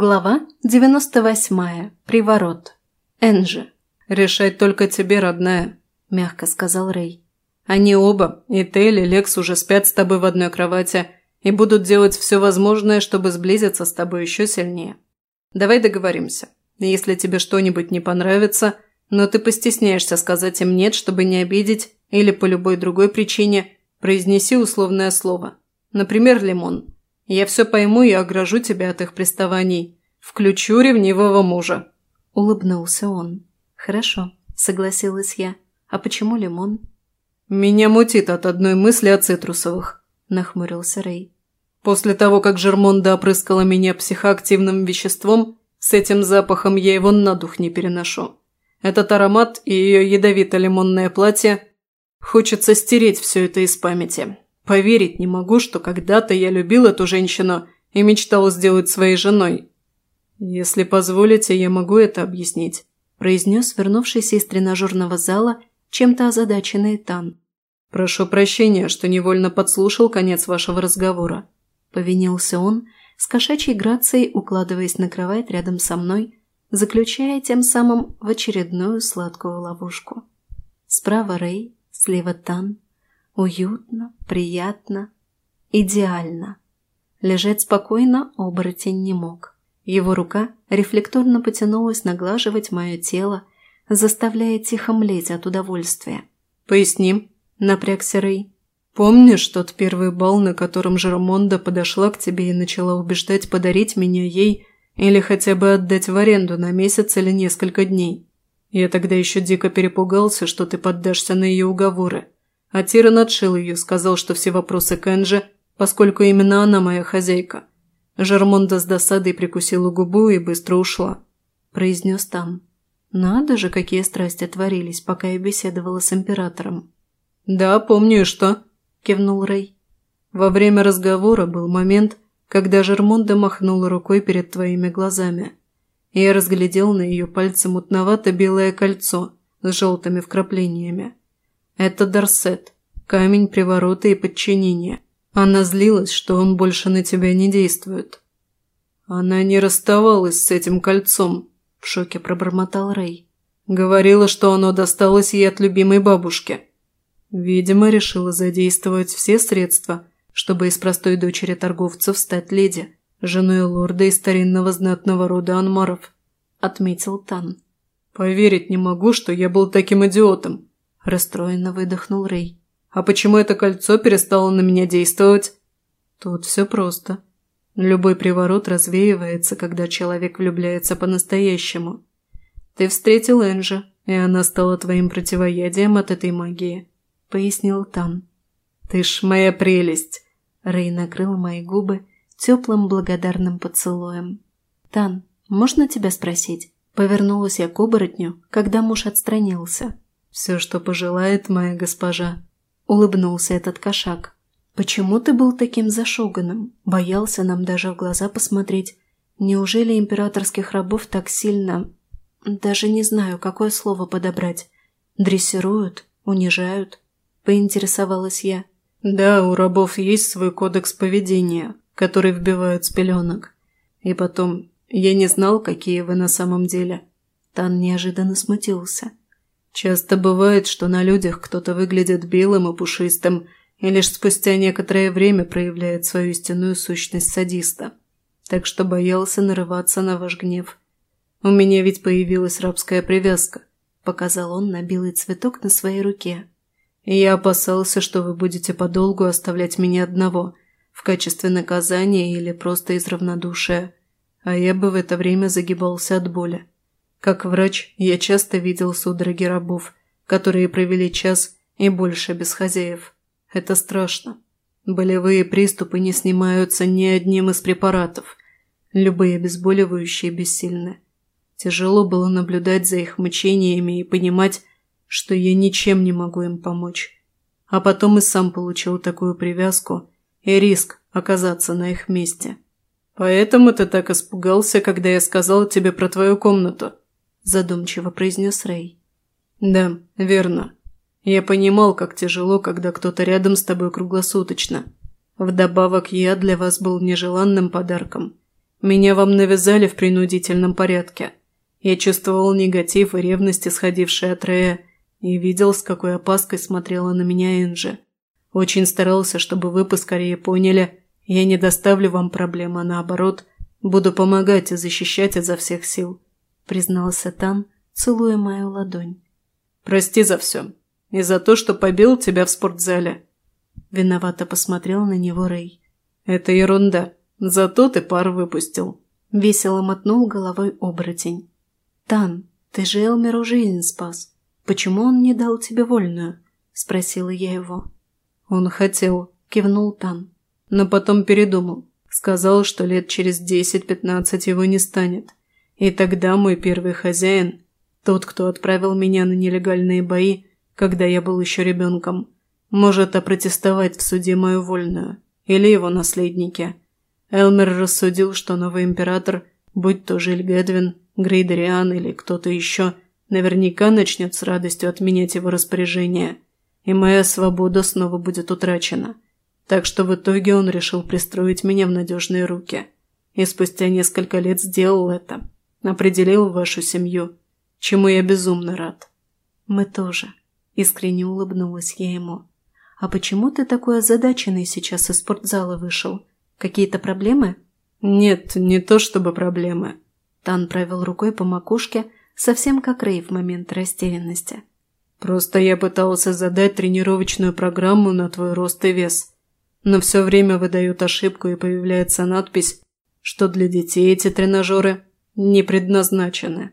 Глава 98. Приворот. Энджи. «Решать только тебе, родная», – мягко сказал Рэй. «Они оба, и Телли, и Лекс уже спят с тобой в одной кровати и будут делать все возможное, чтобы сблизиться с тобой еще сильнее. Давай договоримся. Если тебе что-нибудь не понравится, но ты постесняешься сказать им «нет», чтобы не обидеть, или по любой другой причине, произнеси условное слово. Например, лимон. Я все пойму и огражу тебя от их приставаний. Включу ревнивого мужа». Улыбнулся он. «Хорошо», – согласилась я. «А почему лимон?» «Меня мутит от одной мысли о цитрусовых», – нахмурился Рэй. «После того, как Жермонда опрыскала меня психоактивным веществом, с этим запахом я его на дух не переношу. Этот аромат и ее ядовито-лимонное платье хочется стереть все это из памяти. Поверить не могу, что когда-то я любил эту женщину и мечтал сделать своей женой. Если позволите, я могу это объяснить», – произнес вернувшийся из тренажерного зала чем-то озадаченный Тан. «Прошу прощения, что невольно подслушал конец вашего разговора», – повинился он, с кошачьей грацией укладываясь на кровать рядом со мной, заключая тем самым в очередную сладкую ловушку. Справа Рэй, слева Тан – Уютно, приятно, идеально. Лежать спокойно оборотень не мог. Его рука рефлекторно потянулась наглаживать мое тело, заставляя тихо млеть от удовольствия. «Поясним», – напрягся Рэй. «Помнишь тот первый бал, на котором Жермонда подошла к тебе и начала убеждать подарить меня ей или хотя бы отдать в аренду на месяц или несколько дней? Я тогда еще дико перепугался, что ты поддашься на ее уговоры. А Тиран отшил ее, сказал, что все вопросы к Энже, поскольку именно она моя хозяйка. Жермонда с досадой прикусила губу и быстро ушла. Произнес Тан. Надо же, какие страсти творились, пока я беседовала с императором. «Да, помню, и что?» – кивнул Рэй. «Во время разговора был момент, когда Жермонда махнула рукой перед твоими глазами. И я разглядел на ее пальце мутновато-белое кольцо с желтыми вкраплениями. Это Дарсет, камень приворота и подчинения. Она злилась, что он больше на тебя не действует. Она не расставалась с этим кольцом, в шоке пробормотал Рэй. Говорила, что оно досталось ей от любимой бабушки. Видимо, решила задействовать все средства, чтобы из простой дочери торговцев стать леди, женой лорда из старинного знатного рода Анмаров, отметил Тан. Поверить не могу, что я был таким идиотом. Расстроенно выдохнул Рэй. «А почему это кольцо перестало на меня действовать?» «Тут все просто. Любой приворот развеивается, когда человек влюбляется по-настоящему. Ты встретил Энжи, и она стала твоим противоядием от этой магии», — пояснил Тан. «Ты ж моя прелесть!» Рэй накрыл мои губы теплым благодарным поцелуем. «Тан, можно тебя спросить?» Повернулась я к оборотню, когда муж отстранился. «Все, что пожелает моя госпожа», — улыбнулся этот кошак. «Почему ты был таким зашуганным? Боялся нам даже в глаза посмотреть. Неужели императорских рабов так сильно... Даже не знаю, какое слово подобрать. Дрессируют? Унижают?» — поинтересовалась я. «Да, у рабов есть свой кодекс поведения, который вбивают с пеленок. И потом, я не знал, какие вы на самом деле». Тан неожиданно смутился. Часто бывает, что на людях кто-то выглядит белым и пушистым, и лишь спустя некоторое время проявляет свою истинную сущность садиста. Так что боялся нарываться на ваш гнев. У меня ведь появилась рабская привязка, показал он на белый цветок на своей руке. Я опасался, что вы будете подолгу оставлять меня одного, в качестве наказания или просто из равнодушия, а я бы в это время загибался от боли. Как врач, я часто видел судороги рабов, которые провели час и больше без хозяев. Это страшно. Болевые приступы не снимаются ни одним из препаратов. Любые обезболивающие бессильны. Тяжело было наблюдать за их мучениями и понимать, что я ничем не могу им помочь. А потом и сам получил такую привязку и риск оказаться на их месте. Поэтому ты так испугался, когда я сказал тебе про твою комнату задумчиво произнес Рэй. «Да, верно. Я понимал, как тяжело, когда кто-то рядом с тобой круглосуточно. Вдобавок, я для вас был нежеланным подарком. Меня вам навязали в принудительном порядке. Я чувствовал негатив и ревность, исходившие от Рея, и видел, с какой опаской смотрела на меня Энджи. Очень старался, чтобы вы поскорее поняли, я не доставлю вам проблем, а наоборот, буду помогать и защищать изо всех сил», – признался Тан, целуя мою ладонь. «Прости за все. И за то, что побил тебя в спортзале». Виновато посмотрел на него Рэй. «Это ерунда. Зато ты пар выпустил». Весело мотнул головой оборотень. «Тан, ты же Элмеру жизнь спас. Почему он не дал тебе вольную?» – спросила я его. «Он хотел», – кивнул Тан. «Но потом передумал. Сказал, что лет через десять-пятнадцать его не станет. И тогда мой первый хозяин, тот, кто отправил меня на нелегальные бои, когда я был еще ребенком, может опротестовать в суде мою вольную. Или его наследники. Элмер рассудил, что новый император, будь то Жиль Гэдвин, Грейдериан или кто-то еще, наверняка начнет с радостью отменять его распоряжение – и моя свобода снова будет утрачена. Так что в итоге он решил пристроить меня в надежные руки. И спустя несколько лет сделал это. Определил вашу семью, чему я безумно рад. Мы тоже. Искренне улыбнулась я ему. А почему ты такой озадаченный сейчас из спортзала вышел? Какие-то проблемы? Нет, не то чтобы проблемы. Тан провел рукой по макушке, совсем как Рэй в момент растерянности. Просто я пытался задать тренировочную программу на твой рост и вес. Но все время выдают ошибку и появляется надпись, что для детей эти тренажеры не предназначены.